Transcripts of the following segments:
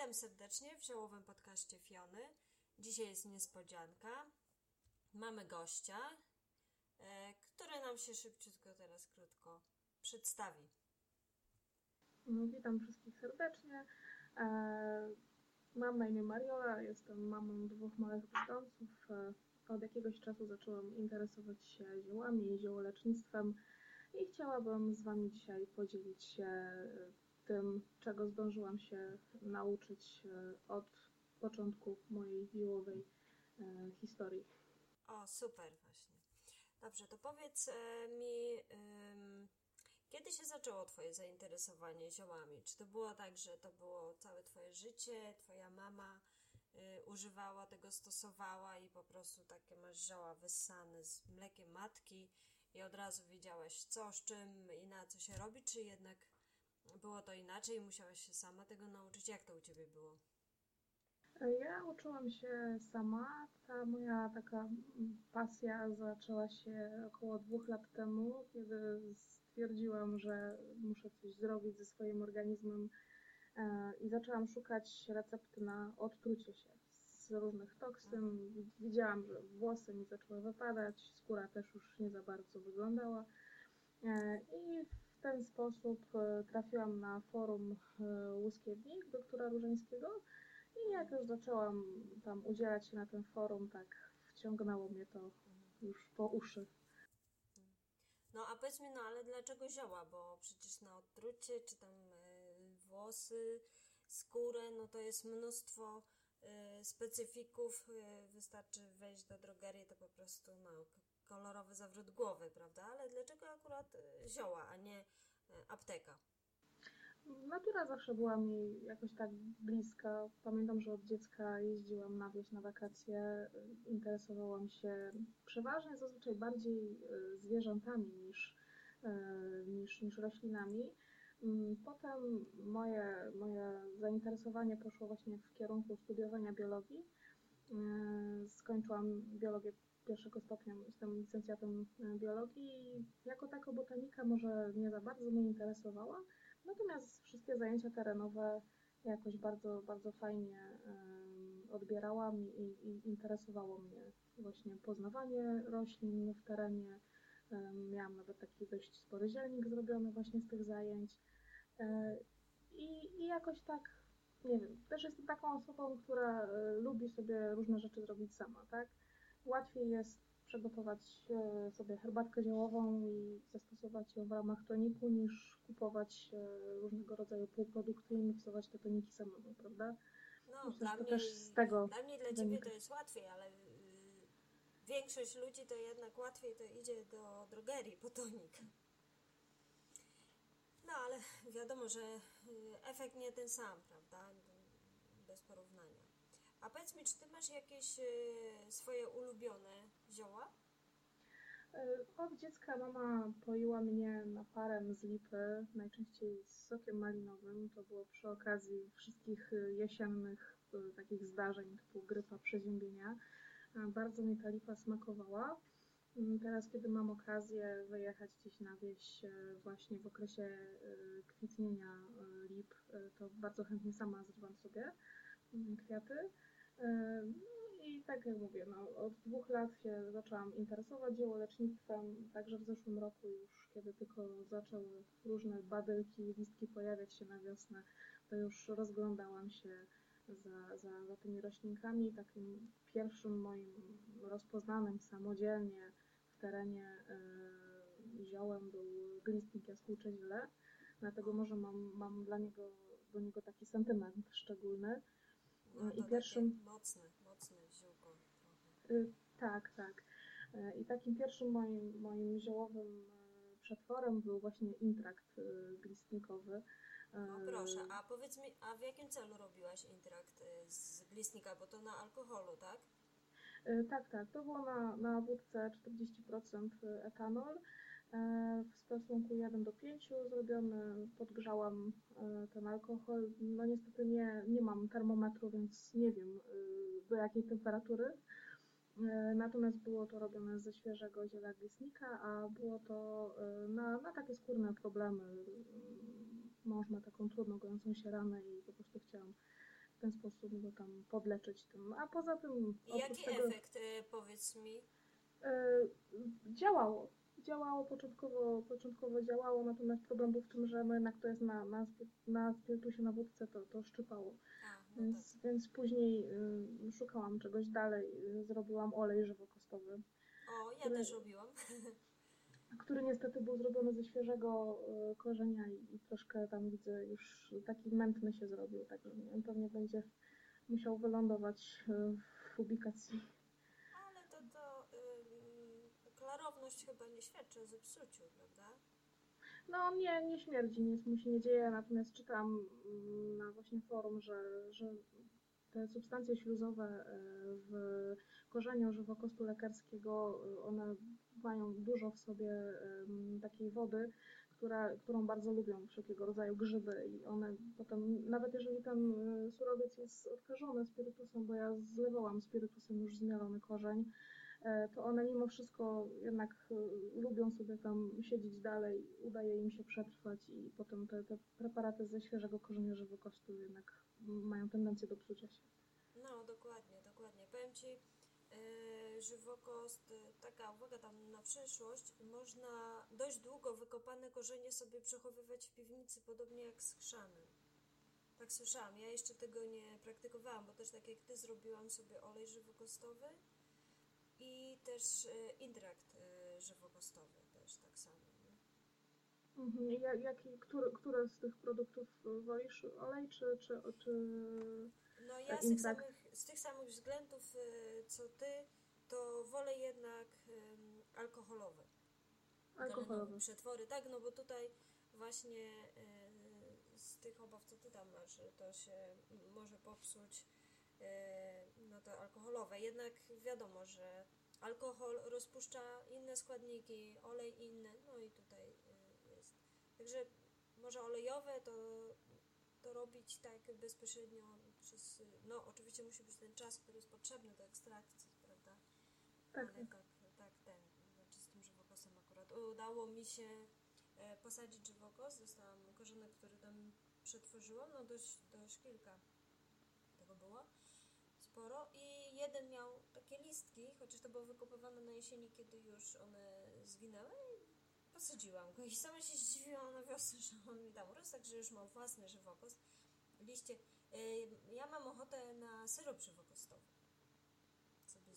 Witam serdecznie w ziołowym podcaście Fiony. Dzisiaj jest niespodzianka. Mamy gościa, e, który nam się szybciutko teraz krótko przedstawi. No, witam wszystkich serdecznie. E, mam na imię Mariola, jestem mamą dwóch małych brzdąców. E, od jakiegoś czasu zaczęłam interesować się ziołami i ziołolecznictwem i chciałabym z Wami dzisiaj podzielić się tym, czego zdążyłam się nauczyć e, od początku mojej ziołowej e, historii. O, super właśnie. Dobrze, to powiedz e, mi, kiedy się zaczęło Twoje zainteresowanie ziołami? Czy to było tak, że to było całe Twoje życie, Twoja mama używała tego, stosowała i po prostu takie masz zioła wyssane z mlekiem matki i od razu wiedziałaś co, z czym i na co się robi, czy jednak było to inaczej? Musiałaś się sama tego nauczyć? Jak to u Ciebie było? Ja uczyłam się sama. Ta moja taka pasja zaczęła się około dwóch lat temu, kiedy stwierdziłam, że muszę coś zrobić ze swoim organizmem e, i zaczęłam szukać recepty na odtrucie się z różnych toksyn. Widziałam, że włosy mi zaczęły wypadać, skóra też już nie za bardzo wyglądała. E, I w ten sposób e, trafiłam na forum e, Łuskiewnik doktora Różańskiego i jak już zaczęłam tam udzielać się na tym forum, tak wciągnęło mnie to już po uszy. No a powiedz mi, no ale dlaczego zioła? Bo przecież na odtrucie, czy tam y, włosy, skórę, no to jest mnóstwo specyfików. Wystarczy wejść do drogerii, to po prostu no, kolorowy zawrót głowy, prawda? Ale dlaczego akurat y, zioła, a nie y, apteka? Natura zawsze była mi jakoś tak bliska. Pamiętam, że od dziecka jeździłam na wieś na wakacje. Interesowałam się przeważnie zazwyczaj bardziej y, zwierzętami niż, niż, niż roślinami. Mm, potem moje, moje zainteresowanie poszło właśnie w kierunku studiowania biologii. Skończyłam biologię pierwszego stopnia jestem licencjatem biologii i jako tako botanika może nie za bardzo mnie interesowała, natomiast wszystkie zajęcia terenowe jakoś bardzo, bardzo fajnie odbierałam i, i interesowało mnie właśnie poznawanie roślin w terenie. Miałam nawet taki dość spory zielnik zrobiony właśnie z tych zajęć. E, I, I jakoś tak, nie wiem, też jestem taką osobą, która e, lubi sobie różne rzeczy zrobić sama, tak? Łatwiej jest przygotować e, sobie herbatkę ziołową i zastosować ją w ramach toniku, niż kupować e, różnego rodzaju półprodukty i miksować te toniki samemu, prawda? No, dla, mnie, też z tego dla mnie, dla Ciebie to jest łatwiej, ale y, większość ludzi to jednak łatwiej to idzie do drogerii po tonik. No, ale wiadomo, że y, efekt nie ten sam, prawda? Bez porównania. A powiedz mi, czy ty masz jakieś y, swoje ulubione zioła? E, od dziecka mama poiła mnie naparem z lipy, najczęściej z sokiem malinowym. To było przy okazji wszystkich y, jesiennych takich zdarzeń typu grypa, przeziębienia. Bardzo mi ta lipa smakowała. Mm, teraz, kiedy mam okazję wyjechać gdzieś na wieś właśnie w okresie kwitnienia lip, to bardzo chętnie sama zrywam sobie mm, kwiaty. I tak jak mówię, no, od dwóch lat się zaczęłam interesować ziołolecznictwem, także w zeszłym roku już, kiedy tylko zaczęły różne badylki, listki pojawiać się na wiosnę, to już rozglądałam się za, za, za tymi roślinkami. Takim pierwszym moim rozpoznanym samodzielnie w terenie y, ziołem był glistnik jaskółcze źle, dlatego może mam, mam dla niego, do niego taki sentyment szczególny. No, I pierwszym. Mocne, mocne ziółko. Y, tak, tak. Y, I takim pierwszym moim, moim ziołowym y, przetworem był właśnie intrakt glistnikowy. No proszę, a powiedz mi, a w jakim celu robiłaś intrakt z glistnika, bo to na alkoholu, tak? Tak, tak. To było na, na wódce 40% etanol. E, w stosunku 1 do 5 zrobiony, podgrzałam e, ten alkohol. No niestety nie, nie mam termometru, więc nie wiem e, do jakiej temperatury. Natomiast było to robione ze świeżego ziela glisnika, a było to na, na takie skórne problemy. Mąż ma taką trudno gojącą się ranę i po prostu chciałam w ten sposób go tam podleczyć tym. A poza tym jaki tego, efekt, e, powiedz mi? działało. Działało początkowo, początkowo działało, natomiast problem był w tym, że jednak to jest na, na, na spirytusie, na wódce, to, to szczypało. A, no tak. Więc, więc później y, szukałam czegoś dalej. Y, zrobiłam olej żywokostowy, O, ja który- też robiłam. który niestety był zrobiony ze świeżego y, korzenia i, i troszkę tam widzę już taki mętny się zrobił, także pewnie będzie musiał wylądować y, w ubikacji. Ale to, to ym, klarowność chyba nie świadczy o zepsuciu, prawda? No nie, nie śmierdzi, nic mu się nie dzieje, natomiast czytam mm, na właśnie forum, że, że te substancje śluzowe y, w korzeniu żywokostu lekarskiego, y, one mają dużo w sobie takiej wody, która, którą bardzo lubią wszelkiego rodzaju grzyby i one potem, nawet jeżeli ten y, surowiec jest odkażony spirytusem, bo ja zlewałam spirytusem już zmielony korzeń, e, to one mimo wszystko jednak y, lubią sobie tam siedzieć dalej, udaje im się przetrwać i potem te, te preparaty ze świeżego korzenia żywokostu jednak mają tendencję do psucia się. No, dokładnie, dokładnie. Powiem Ci, yy, żywokost, yy, taka uwaga tam na przyszłość, można dość długo wykopane korzenie sobie przechowywać w piwnicy, podobnie jak z. Tak słyszałam. Ja jeszcze tego nie praktykowałam, bo też tak jak Ty zrobiłam sobie olej żywokostowy i też yy, intrakt yy, żywokostowy też tak samo. Mhm. Ja, jaki, który, które z tych produktów wolisz? Olej czy, czy, czy... No ja z tych, samych, z tych samych względów co ty, to wolę jednak alkoholowe. alkoholowy? Galenowe przetwory, tak, no bo tutaj właśnie z tych obaw, co ty tam masz, to się może popsuć, to alkoholowe. Jednak wiadomo, że alkohol rozpuszcza inne składniki, olej inny, no i tutaj y, jest. Także może olejowe to, to robić tak bezpośrednio przez, no oczywiście musi być ten czas, który jest potrzebny do ekstrakcji, prawda? Tak, Ale tak. tak, tak, ten, znaczy z tym żywokosem akurat. Udało mi się e, posadzić żywokos, dostałam korzonek, który tam przetworzyłam, no dość, dość kilka tego było, sporo i jeden miał takie listki, chociaż to było wykopywane na jesieni, kiedy już one zginęły i posadziłam go i sama się zdziwiłam na wiosnę, że on mi tam urósł, także już mam własny żywokos. Liście, e, ja mam ochotę na syrop żywokostowy.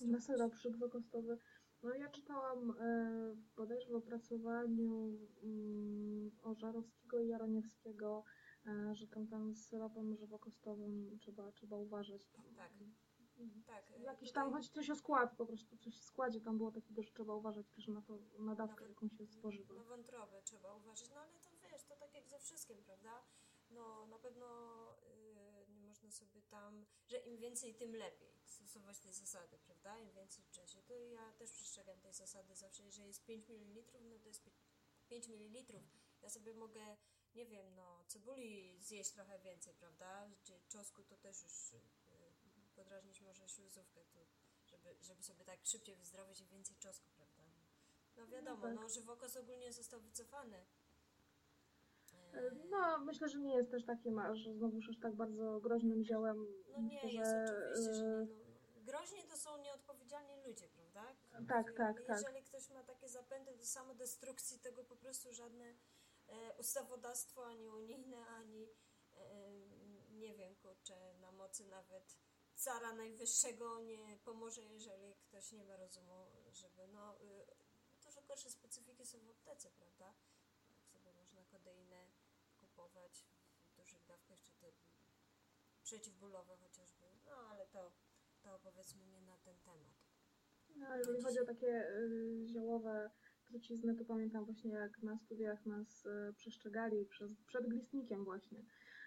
Na syrop żywokostowy. No ja czytałam e, bodajże w opracowaniu mm, Ożarowskiego i Jaroniewskiego, e, że tam, tam z syropem żywokostowym trzeba, trzeba uważać. Tam, Tak. Tak, e, Jakiś tutaj tam, choć coś o skład, po prostu coś w składzie tam było takiego, że trzeba uważać też na to, na dawkę, jaką się spożywa. Na wątrobę trzeba uważać, no ale to wiesz, to tak jak ze wszystkim, prawda? No na pewno y, nie można sobie tam, że im więcej, tym lepiej stosować tej zasady, prawda? Im więcej wcześniej. To ja też przestrzegam tej zasady zawsze, jeżeli jest 5 ml, no to jest 5 ml. Ja sobie mogę, nie wiem, no cebuli zjeść trochę więcej, prawda? Czy czosnku to też już podrażnić może śluzówkę tu, żeby, żeby sobie tak szybciej wyzdrowieć i więcej czosnku, prawda? No wiadomo, tak. no żywokos ogólnie został wycofany. E, No, myślę, że nie jest też takim, a że znowuż aż tak bardzo groźnym ziołem. No nie myślę, jest że, oczywiście, że e, nie. No, groźni to są nieodpowiedzialni ludzie, prawda? Tak, tak, tak. Jeżeli ktoś ma takie zapędy do samodestrukcji, tego po prostu żadne e, ustawodawstwo, ani unijne, ani e, nie wiem, kurczę, na mocy nawet cara najwyższego nie pomoże, jeżeli ktoś nie ma rozumu, żeby no... Y, dużo gorsze specyfiki są w aptece, prawda? Sobie można kodeinę kupować w dużych dawkach, czy te przeciwbólowe chociażby. No ale to, to powiedzmy nie na ten temat. No, jeżeli chodzi o takie y, ziołowe trucizny, to pamiętam właśnie jak na studiach nas y, przestrzegali przez, przed glistnikiem właśnie,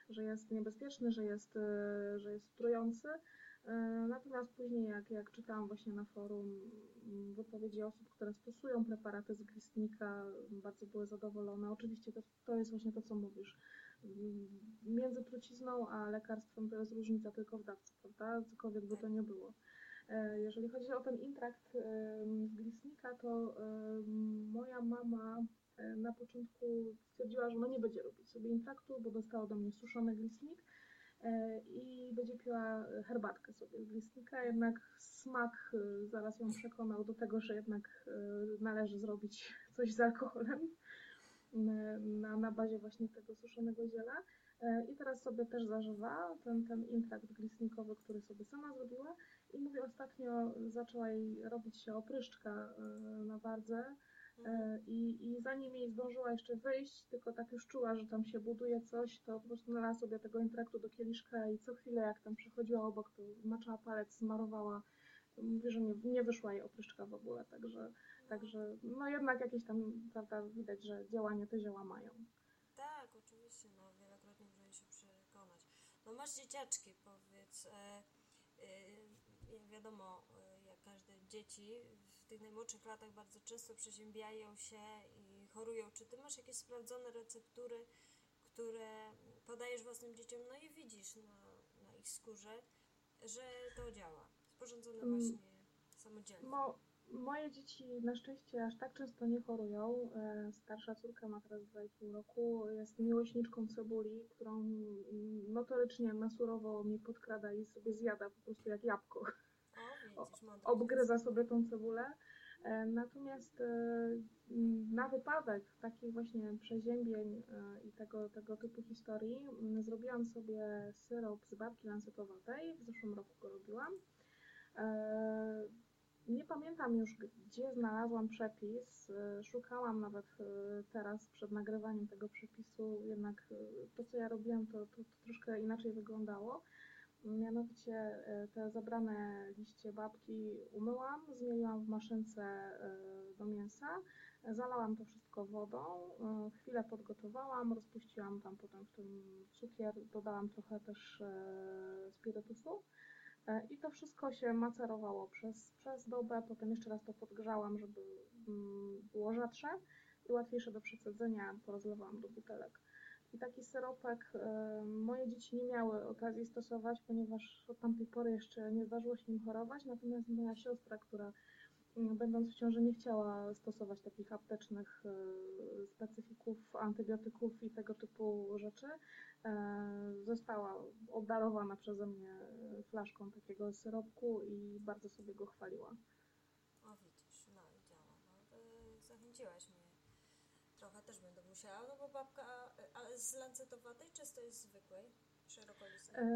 że jest niebezpieczny, że jest, y, że jest trujący. Y, Natomiast później jak, jak czytałam właśnie na forum mm, wypowiedzi osób, które stosują preparaty z glistnika, bardzo były zadowolone. Oczywiście to, to jest właśnie to, co mówisz. Mm, Między trucizną a lekarstwem to jest różnica tylko w dawce, prawda? Cokolwiek by to nie było. E, Jeżeli chodzi o ten intrakt em, z glistnika, to moja mama e, na początku stwierdziła, że ona nie będzie robić sobie intraktu, bo dostała ode mnie suszony glistnik e, i będzie piła herbatkę sobie z glistnika, jednak smak y, zaraz ją przekonał do tego, że jednak y, należy zrobić coś z alkoholem na, na bazie właśnie tego suszonego ziela. I teraz sobie też zażywa ten, ten intrakt glistnikowy, który sobie sama zrobiła. I mówię, ostatnio zaczęła jej robić się opryszczka na wardze E, I, I zanim jej zdążyła jeszcze wyjść, tylko tak już czuła, że tam się buduje coś, to po prostu nalała sobie tego intraktu do kieliszka i co chwilę jak tam przechodziła obok, to maczała palec, smarowała. Mówi, że nie, nie wyszła jej opryszczka w ogóle, także, także no jednak jakieś tam, prawda, widać, że działanie te zioła mają. Tak, oczywiście, no wielokrotnie możemy się przekonać. No masz dzieciaczki, powiedz, e, e, wiadomo, e, jak każde dzieci tych najmłodszych latach bardzo często przeziębiają się i chorują. Czy ty masz jakieś sprawdzone receptury, które podajesz własnym dzieciom, no i widzisz na, na ich skórze, że to działa? Sporządzone mm. właśnie samodzielnie. Mo moje dzieci na szczęście aż tak często nie chorują. E, starsza córka ma teraz 2,5 roku, jest miłośniczką cebuli, którą notorycznie na surowo mi podkrada i sobie zjada po prostu jak jabłko obgryza sobie tą cebulę. E, natomiast e, na wypadek takich właśnie przeziębień e, i tego, tego typu historii zrobiłam sobie syrop z babki lancetowatej. W zeszłym roku go robiłam. Nie pamiętam już, gdzie znalazłam przepis. Szukałam nawet teraz przed nagrywaniem tego przepisu, jednak to, co ja robiłam, to, to, to troszkę inaczej wyglądało. Mianowicie e, te zabrane liście babki umyłam, zmieliłam w maszynce e, do mięsa, zalałam to wszystko wodą, e, chwilę podgotowałam, rozpuściłam tam potem w tym cukier, dodałam trochę też spirytusu i to wszystko się macerowało przez, przez dobę, potem jeszcze raz to podgrzałam, żeby mm, było rzadsze i łatwiejsze do przecedzenia, porozlewałam do butelek. I taki syropek e, moje dzieci nie miały okazji stosować, ponieważ od tamtej pory jeszcze nie zdarzyło się im chorować. Natomiast moja siostra, która mm, będąc w ciąży nie chciała stosować takich aptecznych e, specyfików, antybiotyków i tego typu rzeczy, e, została obdarowana przeze mnie flaszką takiego syropku i bardzo sobie go chwaliła. O widzisz, no działa. No, zachęciłaś mnie trochę też będę musiała, no bo babka, ale z lancetowatej z tej zwykłej? Szerokolistnej? E,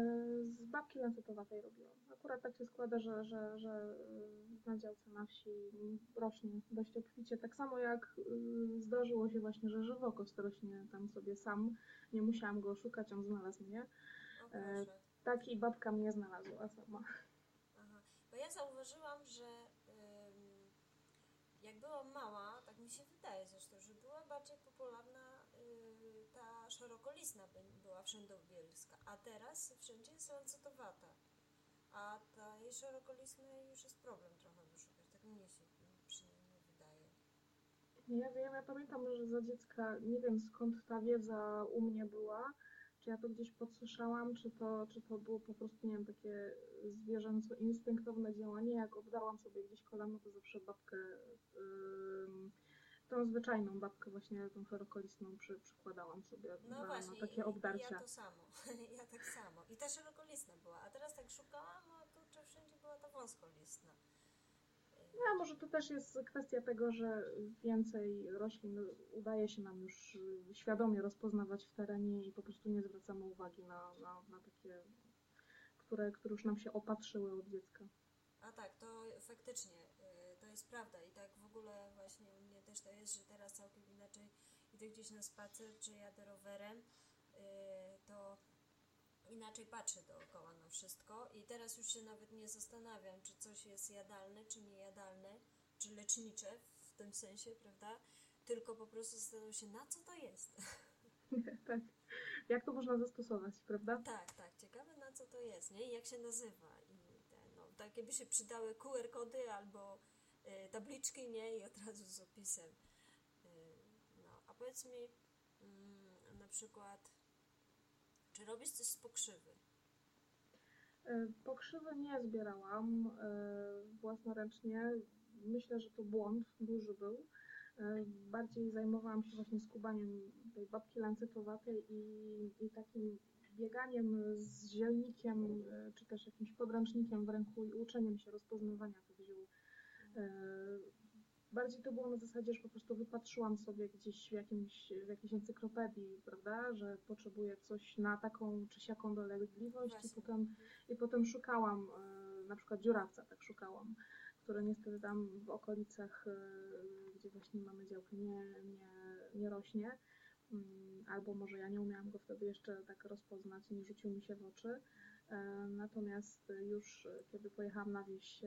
z babki lancetowatej robiłam. Akurat tak się składa, że, że, że e, na działce na wsi rośnie dość obficie. Tak samo jak e, zdarzyło się właśnie, że żywokost rośnie tam sobie sam. Nie musiałam go szukać, on znalazł mnie. O, tak i babka mnie znalazła sama. Aha. Bo ja zauważyłam, że jak byłam mała, tak mi się wydaje zresztą, że bardziej popularna y, ta szerokolistna była wszędobielska, a teraz wszędzie jest lancetowata. A ta jej szerokolistnej już jest problem trochę wyszukać, tak mi się przynajmniej wydaje. Ja wiem, ja pamiętam, że za dziecka, nie wiem skąd ta wiedza u mnie była, czy ja to gdzieś podsłyszałam, czy to, czy to było po prostu, nie wiem, takie zwierzęco instynktowne działanie, jak obdałam sobie gdzieś kolano, to zawsze babkę, yy, tą zwyczajną babkę właśnie, tą szerokolistną przy, przykładałam sobie no na, właśnie, na takie obdarcia. Ja to samo, ja tak samo. I ta szerokolistna była, a teraz tak szukałam, a to wszędzie była ta wąskolistna. No, a może to też jest kwestia tego, że więcej roślin udaje się nam już świadomie rozpoznawać w terenie i po prostu nie zwracamy uwagi na, na, na takie, które, które już nam się opatrzyły od dziecka. A tak, to faktycznie, y, to jest prawda i tak w ogóle właśnie też to jest, że teraz całkiem inaczej idę gdzieś na spacer, czy jadę rowerem, y, to inaczej patrzę dookoła na wszystko i teraz już się nawet nie zastanawiam, czy coś jest jadalne, czy niejadalne, czy lecznicze w tym sensie, prawda? Tylko po prostu zastanawiam się, na co to jest. tak. Jak to można zastosować, prawda? Tak, tak. Ciekawe, na co to jest, nie? I jak się nazywa. I te, no, takie by się przydały QR-kody albo y, tabliczki, nie? I od razu z opisem. Y, no, a powiedz mi, y, na przykład czy robisz coś z pokrzywy? E, pokrzywy nie zbierałam własnoręcznie. Myślę, że to błąd duży był. Bardziej zajmowałam się właśnie skubaniem tej babki lancetowatej i, i takim bieganiem z zielnikiem, czy też jakimś podręcznikiem w ręku i uczeniem się rozpoznawania tych ziół. E, bardziej to było na zasadzie, że po prostu wypatrzyłam sobie gdzieś w, jakimś, w jakiejś encyklopedii, prawda, że potrzebuję coś na taką czy siaką dolegliwość i potem, i potem szukałam, e, na przykład dziurawca tak szukałam, który niestety tam w okolicach, e, gdzie właśnie mamy działkę, nie, nie, nie rośnie. Mm, albo może ja nie umiałam go wtedy jeszcze tak rozpoznać, nie rzucił mi się w oczy. E, natomiast już kiedy pojechałam na wieś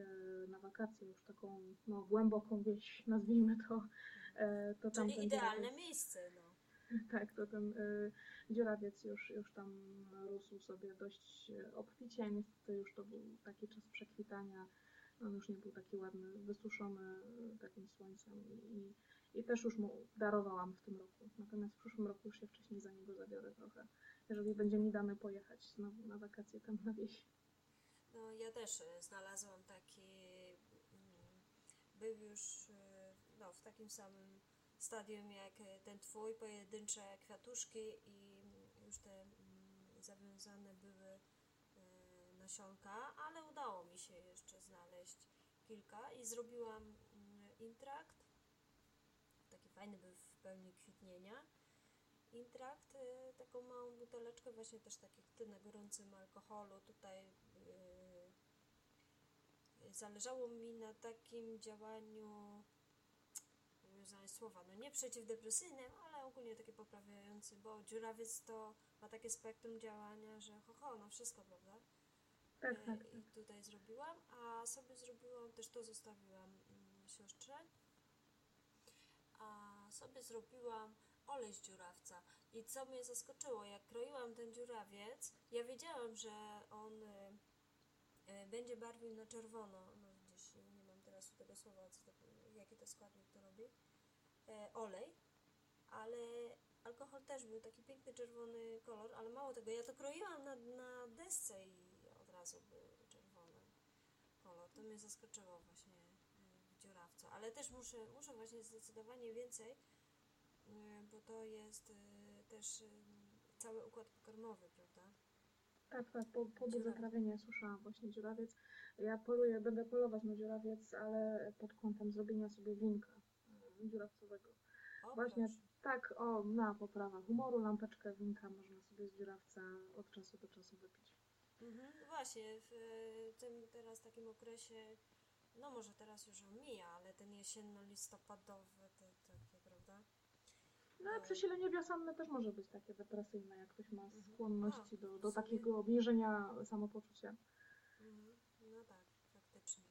na wakacje, już taką no, głęboką wieś, nazwijmy to, to tam Czyli idealne dziurawiec, miejsce. No. Tak, to ten dziurawiec już, już tam rósł sobie dość obficie. Niestety już to był taki czas przekwitania. On już nie był taki ładny, wysuszony takim słońcem i, i też już mu darowałam w tym roku. Natomiast w przyszłym roku już się wcześniej za niego zabiorę trochę, jeżeli będzie mi dane pojechać znowu na wakacje tam na wieś. No ja też e, znalazłam taki, mm, był już e, no, w takim samym stadium jak e, ten twój, pojedyncze kwiatuszki i już te mm, zawiązane były nasionka, ale udało mi się jeszcze znaleźć kilka i zrobiłam mm, intrakt fajny był w pełni kwitnienia. Intrakt, y, taką małą buteleczkę, właśnie też tak jak Ty na gorącym alkoholu. Tutaj yy, zależało mi na takim działaniu, znaleźć słowa, no nie przeciwdepresyjnym, ale ogólnie takie poprawiające, bo dziurawiec to ma takie spektrum działania, że ho, ho no wszystko, prawda? Tak, tak, tak. I tutaj zrobiłam, a sobie zrobiłam, też to zostawiłam mm, siostrze a sobie zrobiłam olej z dziurawca. I co mnie zaskoczyło, jak kroiłam ten dziurawiec, ja wiedziałam, że on y, y, będzie barwił na czerwono. No gdzieś nie mam teraz tego słowa, co to, jaki to składnik to robi. E, olej, ale alkohol też był taki piękny czerwony kolor, ale mało tego, ja to kroiłam na, na desce i od razu był czerwony kolor. To mnie zaskoczyło właśnie dziurawca, ale też muszę, muszę właśnie zdecydowanie więcej, y, bo to jest y, też y, cały układ pokarmowy, prawda? Tak, tak, po, po zatrawienia słyszałam właśnie dziurawiec. Ja poluję, będę polować na dziurawiec, ale pod kątem zrobienia sobie winka dziurawcowego. O, właśnie proszę. tak, o, na poprawę humoru, lampeczkę winka można sobie z dziurawca od czasu do czasu wypić. Mhm, właśnie, w tym teraz takim okresie no może teraz już mija, ale ten jesienno-listopadowy, prawda? No a przesilenie wiosenne też może być takie depresyjne, jak ktoś ma mhm. skłonności do, do takiego obniżenia samopoczucia. Mhm. No tak, faktycznie.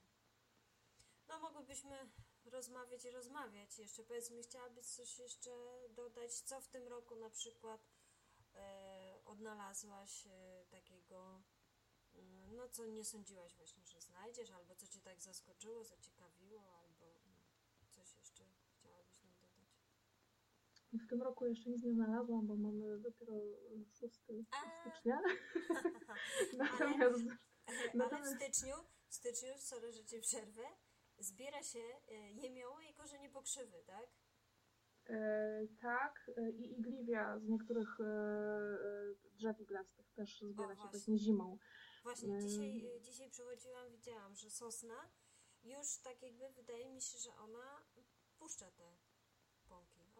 No mogłybyśmy rozmawiać i rozmawiać. Jeszcze powiedz mi, chciałabyś coś jeszcze dodać, co w tym roku na przykład e, odnalazłaś e, takiego no co nie sądziłaś właśnie, że znajdziesz, albo co Cię tak zaskoczyło, zaciekawiło, albo no, coś jeszcze chciałabyś nam dodać? W tym roku jeszcze nic nie znalazłam, bo mamy dopiero 6 stycznia. natomiast, ale, natomiast... ale w styczniu, w styczniu, sorry, że Cię przerwę, zbiera się e, jemioły i korzenie pokrzywy, tak? E, tak, e, i igliwia z niektórych e, e drzew iglastych też zbiera o, się właśnie zimą. Właśnie, dzisiaj, dzisiaj przechodziłam, widziałam, że sosna już tak jakby wydaje mi się, że ona puszcza te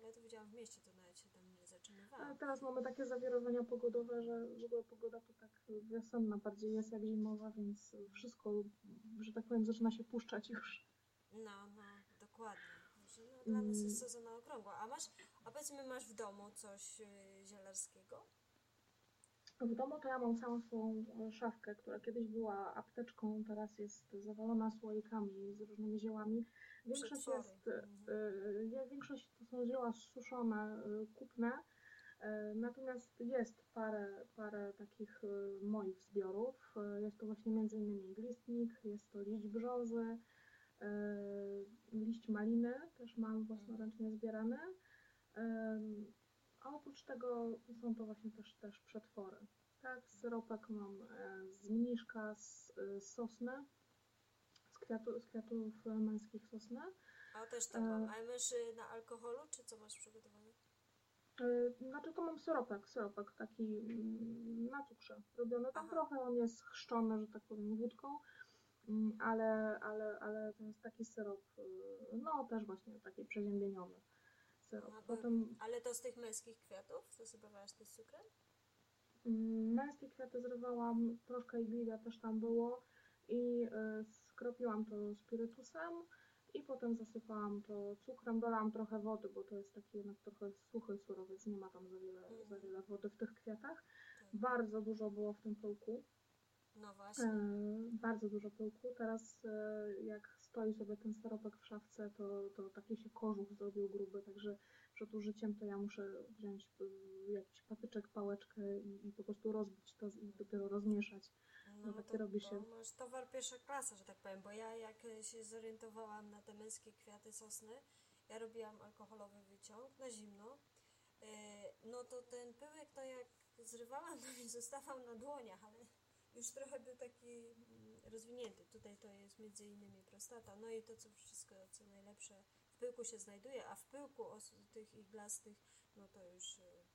ale to widziałam w mieście, to nawet się tam nie zatrzymywałam. Ale teraz mamy takie zawirowania pogodowe, że w ogóle pogoda to tak wiosenna bardziej jest jak zimowa, więc wszystko, że tak powiem, zaczyna się puszczać już. No, no, dokładnie. no, dla nas jest sezon na okrągło. A masz, a powiedzmy, masz w domu coś yy, zielarskiego? W domu to ja mam całą swoją e, szafkę, która kiedyś była apteczką, teraz jest zawalona słoikami z różnymi ziołami. Większość, jest, y, większość to są zioła suszone, y, kupne, natomiast jest parę, parę takich moich zbiorów. Jest to właśnie m.in. glistnik, jest to liść brzozy, liść maliny też mam własnoręcznie zbierane. A oprócz tego są to właśnie też, też przetwory. Tak, syropek mam e, z mniszka, e, z sosny, z, z kwiatów męskich sosny. A też tak mam. A masz na alkoholu, czy co masz przygotowane? Znaczy to mam syropek, syropek taki mm, na cukrze robiony. Tam Aha. trochę on jest chrzczony, że tak powiem, wódką, mm, ale, ale, ale to jest taki syrop, y, no też właśnie taki przeziębieniowy syrop. Aha, Potem Ale to z tych męskich kwiatów zasypywałaś tym cukrem? mm, męskie kwiaty zrywałam, troszkę igliwia też tam było i y, skropiłam to spirytusem i potem zasypałam to cukrem, dolałam trochę wody, bo to jest taki jednak trochę suchy surowiec, nie ma tam za wiele, za wiele wody w tych kwiatach. Tak. Bardzo dużo było w tym pyłku. No właśnie. E, bardzo dużo pyłku. Teraz e, jak stoi sobie ten staropek w szafce, to, to taki się kożuch zrobił gruby, także przed użyciem to ja muszę wziąć e, jakiś patyczek, pałeczkę i, i po prostu rozbić to i dopiero rozmieszać. No takie robi się. To masz towar pierwsza klasa, że tak powiem, bo ja jak się zorientowałam na te męskie kwiaty sosny, ja robiłam alkoholowy wyciąg na zimno, e, no to ten pyłek to jak zrywałam, to mi zostawał na dłoniach, ale już trochę był taki mm, rozwinięty. Tutaj to jest między innymi prostata, no i to co wszystko, co najlepsze w pyłku się znajduje, a w pyłku os- tych iglastych, no to już e,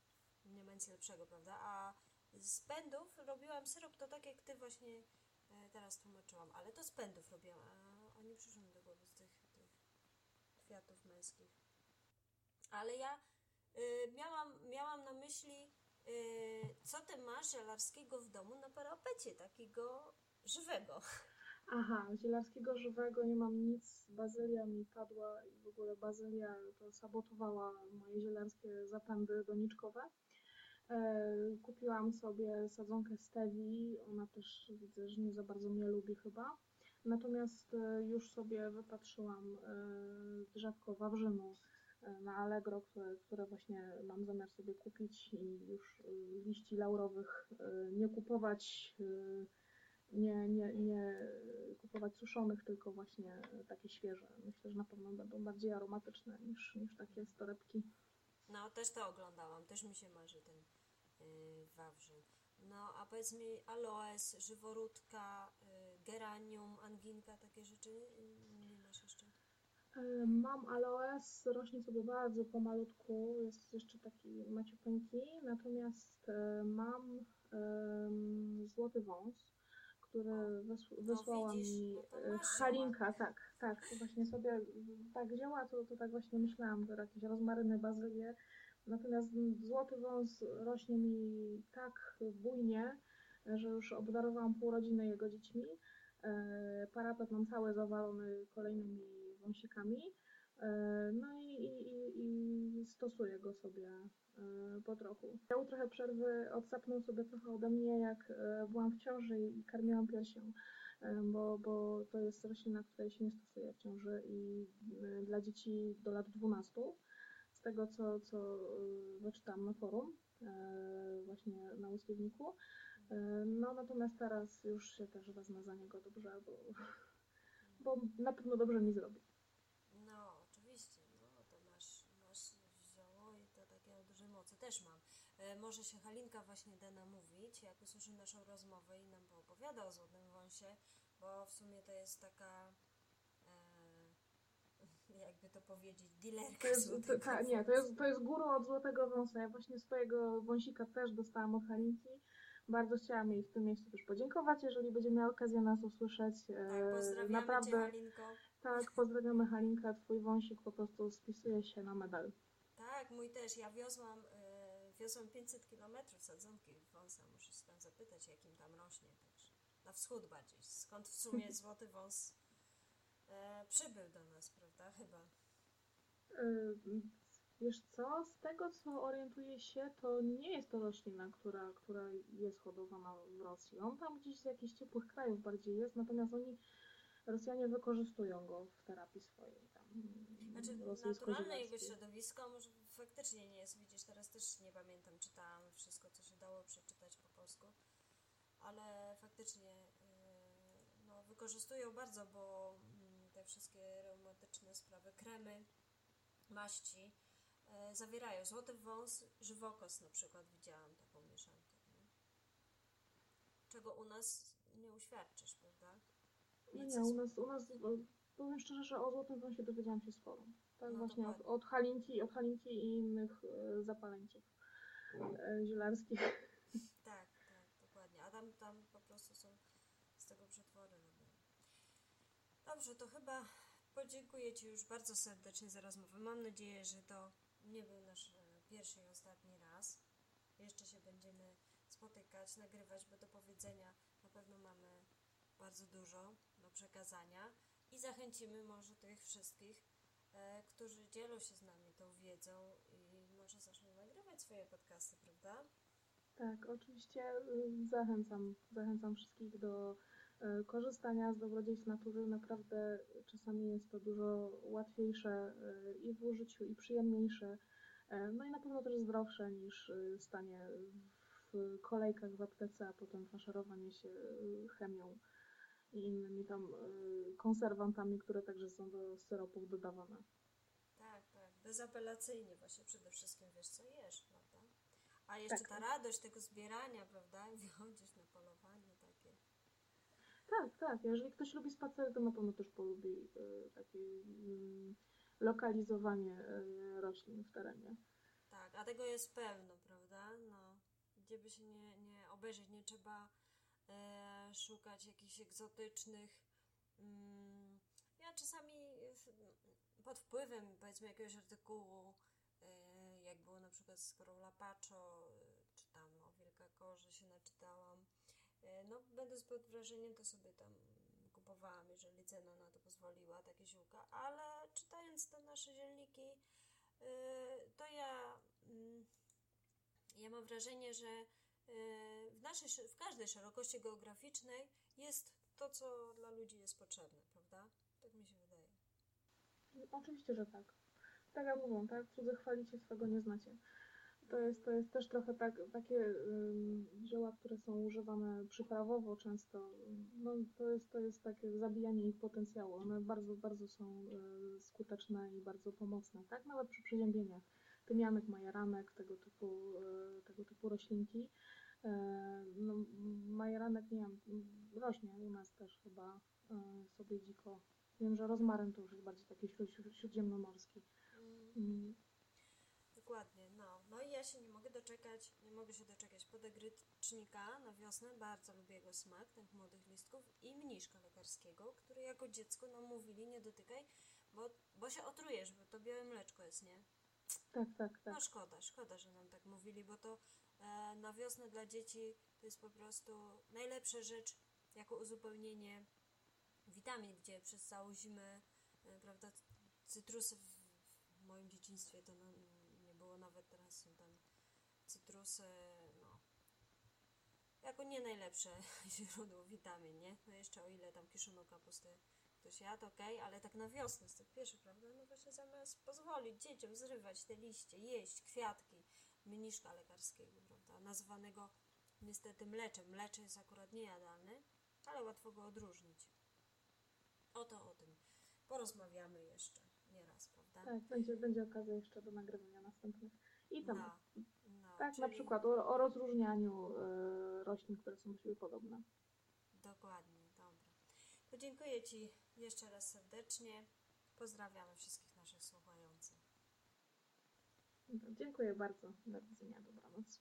nie ma nic lepszego, prawda? A z pędów robiłam syrop, to tak jak ty właśnie e, teraz tłumaczyłam, ale to z pędów robiłam, a, przyszło mi do głowy z tych, tych kwiatów męskich. Ale ja y, miałam, miałam na myśli, y, co ty masz żelarskiego w domu na parapecie, takiego żywego. Aha, zielarskiego żywego nie mam nic. Bazylia mi padła i w ogóle bazylia to sabotowała moje zielarskie zapędy doniczkowe. E, kupiłam sobie sadzonkę stevii, ona też widzę, że nie za bardzo mnie lubi chyba. Natomiast e, już sobie wypatrzyłam e, drzewko wawrzynu na Allegro, które, które właśnie mam zamiar sobie kupić i już liści laurowych nie kupować, nie, nie, nie kupować suszonych, tylko właśnie takie świeże. Myślę, że na pewno będą bardziej aromatyczne niż, niż takie z torebki. No, też to oglądałam, też mi się marzy ten y, wawrzyn. No, a powiedz mi, aloes, żyworódka, y, geranium, anginka, takie rzeczy y, nie masz jeszcze? E, Mam aloes, rośnie sobie bardzo pomalutku, jest jeszcze taki maciupeńki, natomiast e, mam złoty wąs, który wys- wysłała mi no e, Halinka, tak, tak, właśnie sobie tak wzięła, to, to tak właśnie myślałam, że jakieś rozmaryny, bazylie, natomiast złoty wąs rośnie mi tak bujnie, że już obdarowałam pół rodziny jego dziećmi. E, Parapet mam cały zawalony kolejnymi wąsikami. E, No i, i, i, stosuję go sobie e, po trochu. Miał trochę przerwy, odsapnął sobie trochę ode mnie, jak byłam w ciąży i karmiłam piersią, bo, bo to jest roślina, której się nie stosuje w ciąży i dla dzieci do lat 12. Tego, co, co e, wyczytałam na forum, e, właśnie na Łyskiewniku. E, No natomiast teraz już się też wezmę za niego dobrze, bo, bo na pewno dobrze mi zrobi. No, oczywiście, no to masz, masz zioło i to takie o dużej mocy też mam. E, może się Halinka właśnie da namówić, jak usłyszy naszą rozmowę i nam poopowiada o Złotym Wąsie, bo w sumie to jest taka, jakby to powiedzieć, dealerka To jest, to, ta, nie, to jest, to jest guru od Złotego Wąsa. Ja właśnie swojego wąsika też dostałam od Halinki. Bardzo chciałam jej w tym miejscu też podziękować, jeżeli będzie miała okazję nas usłyszeć. E, Tak, pozdrawiamy Naprawdę, Cię Halinko. tak, pozdrawiamy Halinka. Twój wąsik po prostu spisuje się na medal. Tak, mój też. Ja wiozłam, e, wiozłam 500 km sadzonki wąsa. Muszę się tam zapytać, jakim tam rośnie. Także na wschód bardziej. Skąd w sumie złoty wąs e, przybył do nas, prawda? Chyba. Y, Wiesz co, z tego co orientuję się, to nie jest to roślina, która, która jest hodowana w Rosji. On tam gdzieś z jakichś ciepłych krajów bardziej jest, natomiast oni, Rosjanie wykorzystują go w terapii swojej tam Znaczy, naturalne jego środowisko może faktycznie nie jest. Widzisz, teraz też nie pamiętam, czytałam wszystko, co się dało przeczytać po polsku, ale faktycznie e, no, wykorzystują bardzo, bo wszystkie reumatyczne sprawy, kremy, maści e, zawierają złoty wąs, żywokos na przykład widziałam taką mieszankę. Nie? Czego u nas nie uświadczysz, prawda? No nie, u nas, u nas powiem szczerze, że o złotym wąsie dowiedziałam się sporo. Tak No, właśnie od, od halinki, od halinki i innych e, zapaleńców zielarskich. Tak, tak, dokładnie. A tam, tam po prostu są z tego przetwory robione. Dobrze, to chyba podziękuję Ci już bardzo serdecznie za rozmowę. Mam nadzieję, że to nie był nasz e, pierwszy i ostatni raz. Jeszcze się będziemy spotykać, nagrywać, bo do powiedzenia na pewno mamy bardzo dużo do przekazania i zachęcimy może tych wszystkich, e, którzy dzielą się z nami tą wiedzą i może zaczną nagrywać swoje podcasty, prawda? Tak, oczywiście y, zachęcam, zachęcam wszystkich do korzystania z dobrodziejstw natury. Naprawdę czasami jest to dużo łatwiejsze y, i w użyciu, i przyjemniejsze. E, No i na pewno też zdrowsze niż stanie w kolejkach w aptece, a potem faszerowanie się chemią i innymi tam konserwantami, które także są do syropów dodawane. Tak, tak. Bezapelacyjnie właśnie przede wszystkim wiesz, co jesz, prawda? A jeszcze Tak. ta radość tego zbierania, prawda? I wychodzić na polowanie. Tak, tak. Jeżeli ktoś lubi spacery, to na pewno też polubi y, takie mm, lokalizowanie y, roślin w terenie. Tak, a tego jest pełno, prawda? No, gdzie by się nie, nie obejrzeć, nie trzeba e, szukać jakichś egzotycznych. Mm, ja czasami pod wpływem, powiedzmy, jakiegoś artykułu, jak było na przykład z Corolla Pacho, czy tam o Wielkakorze się naczytałam, no będąc pod wrażeniem, to sobie tam kupowałam, jeżeli cena na to pozwoliła, takie ziółka, ale czytając te nasze zielniki, y, to ja, mm, ja mam wrażenie, że y, w, naszej, w każdej szerokości geograficznej jest to, co dla ludzi jest potrzebne, prawda? Tak mi się wydaje. Oczywiście, że tak. Tak jak mówią, tak? Cudze chwalicie, swego nie znacie. To jest, to jest też trochę tak, takie zioła, które są używane przyprawowo często. No, to, jest, to jest takie zabijanie ich potencjału. One bardzo, bardzo są y, skuteczne i bardzo pomocne, tak? Nawet przy przeziębieniach. Tymianek, majeranek, tego typu, y, tego typu roślinki. E, no, majeranek, nie wiem, rośnie u nas też chyba y, sobie dziko. Wiem, że rozmaryn to już jest bardziej taki śród, śród, śródziemnomorski. Mm, Mm, dokładnie, no. No i ja się nie mogę doczekać, nie mogę się doczekać podegrycznika na wiosnę. Bardzo lubię jego smak, tych młodych listków i mniszka lekarskiego, który jako dziecko nam mówili, nie dotykaj, bo, bo się otrujesz, bo to białe mleczko jest, nie? Tak, tak, tak. No szkoda, szkoda, że nam tak mówili, bo to e, na wiosnę dla dzieci to jest po prostu najlepsza rzecz jako uzupełnienie witamin, gdzie przez całą zimę, e, prawda, cytrusy w, w moim dzieciństwie to no, nawet teraz są tam cytrusy, no jako nie najlepsze źródło witamin, nie? No jeszcze o ile tam kiszoną kapustę ktoś jadł, okej, ale tak na wiosnę jest to pierwszy, prawda? No właśnie zamiast pozwolić dzieciom zrywać te liście, jeść kwiatki mniszka lekarskiego, prawda? Nazywanego niestety mleczem. Mlecze jest akurat niejadalny, ale łatwo go odróżnić. Oto o tym porozmawiamy jeszcze nieraz, prawda? Tak, będzie, będzie okazja jeszcze do nagrywania następnych. I tam, No, no, tak, na czyli- przykład o, o rozróżnianiu y, roślin, które są do siebie podobne. Dokładnie, dobra. To dziękuję Ci jeszcze raz serdecznie. Pozdrawiamy wszystkich naszych słuchających. Dziękuję bardzo. Do widzenia, dobranoc.